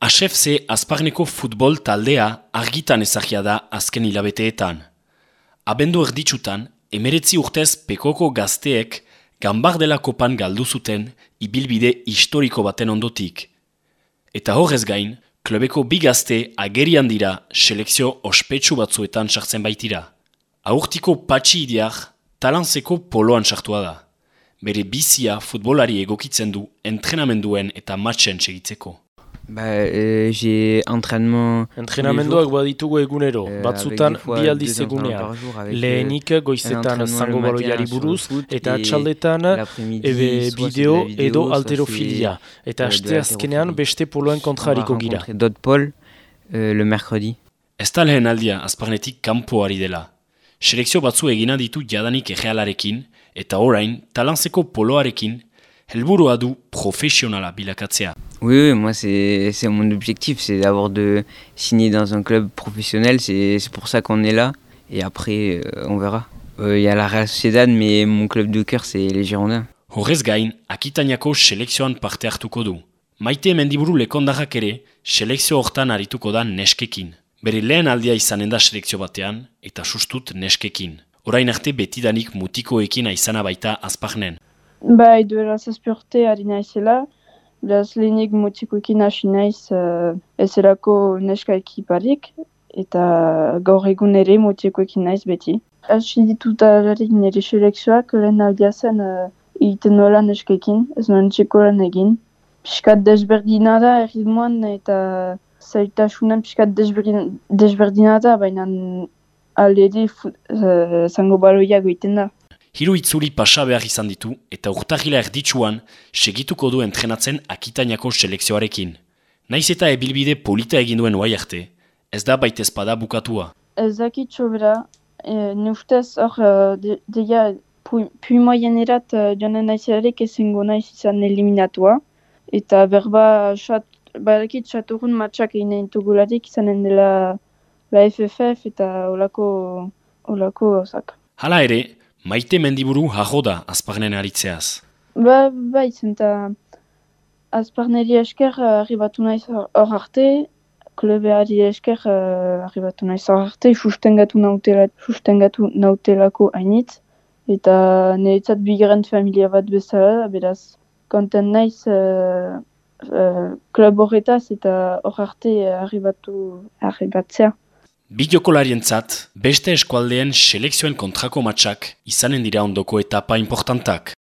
HFC Azparneko futbol taldea argitan ezagia da azken hilabeteetan. Abendu erditsutan, emeretzi urtez pekoko gazteek gambardela kopan galdu zuten ibilbide historiko baten ondotik. Eta horrez gain, klubeko bi gazte agerian dira selekzio ospetsu batzuetan sartzen baitira. Aurtiko patxi idiak talantzeko poloan sartua da. Bere bizia futbolari egokitzen du entrenamenduen eta matchen segitzeko. Ba, e, j'ai entraînement... Entrenamenduak baditugu egunero, batzutan avec des fois bi aldiz egunean. Lehenik goizetan zango baloiari buruz, eta et atxaldetan ebe bideo edo alterofilia. Eta euh, aste azkenean beste poloen kontrariko gira. d'autres pôles euh, le mercredi. Ez da lehen aldia azparnetik kanpo ari dela. Selekzio batzu egina ditu jadanik egealarekin, eta orain talantzeko poloarekin, helburua du profesionala bilakatzea. Oui, oui, moi c'est mon objectif, c'est d'avoir de signer dans un club professionnel, c'est pour ça qu'on est là. Et après, euh, on verra. Euh, Il y a la Real Sociedad, mais mon club de cœur c'est les Girondins. Horrez gain, Akitainako selekzioan parte hartuko du. Maite mendiburu lekondarrak ere, selekzio hortan arituko da neskekin. Bere lehen aldia izanen da selekzio batean, eta sustut neskekin. Orain arte betidanik mutikoekin aizana baita azpagnen. Bai, duela zazpi urte ari naizela, beraz lehenik mutikoekin hasi naiz uh, ezerako neska ekiparik, eta gaur egun ere mutikoekin naiz beti. Hasi ditutarik nire selekzioak lehen aldia zen uh, egiten nuela neskekin, ez nuen txeko lan egin. Piskat desberdina da erritmoan eta zaitasunan piskat desberdin, desberdina da, baina alde uh, zango baloiak egiten da. Hiru itzuli pasa behar izan ditu eta urtahila erditsuan segituko du entrenatzen Akitainako selekzioarekin. Naiz eta ebilbide polita egin duen oai arte, ez da baitezpada bukatua. Ez dakit sobera, e, ne ustez hor, uh, de, deia, pu- pui moienerat uh, joanen naizelarik ezingo naiz izan eliminatua. Eta berba, xat, badakit xaturun matxak egin dugularik izanen dela la FFF eta olako, olako gauzak. Hala ere, maite mendiburu hajo da azpagnen aritzeaz. Ba, ba izan eta azparneri esker uh, arribatu naiz hor arte, klubeari esker uh, arribatu naiz hor arte, sustengatu nautela, sustengatu nautelako hainitz, eta niretzat bigarren familia bat bezala, beraz, konten naiz uh, uh, klub horretaz eta hor arte arribatu, arribatzea. Bi jokolarientzat, beste eskualdeen selekzioen kontrako matxak izanen dira ondoko etapa importantak.